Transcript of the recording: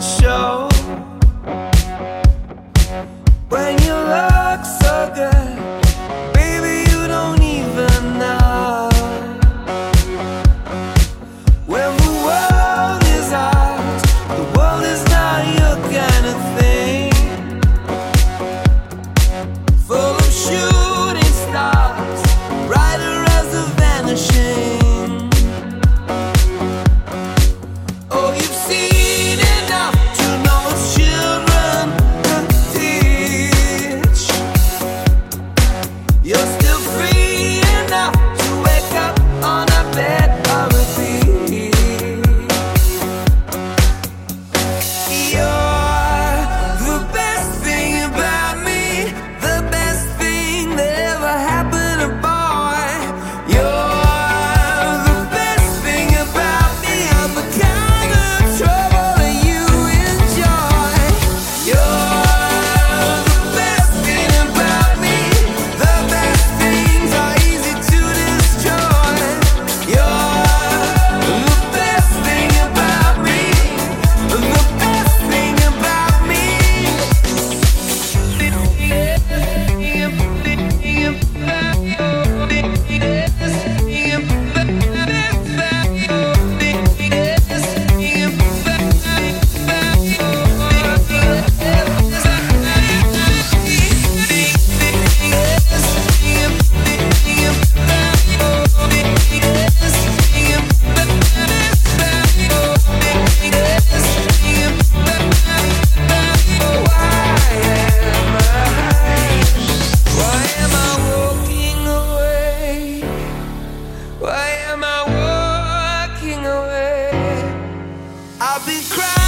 shine. been crying.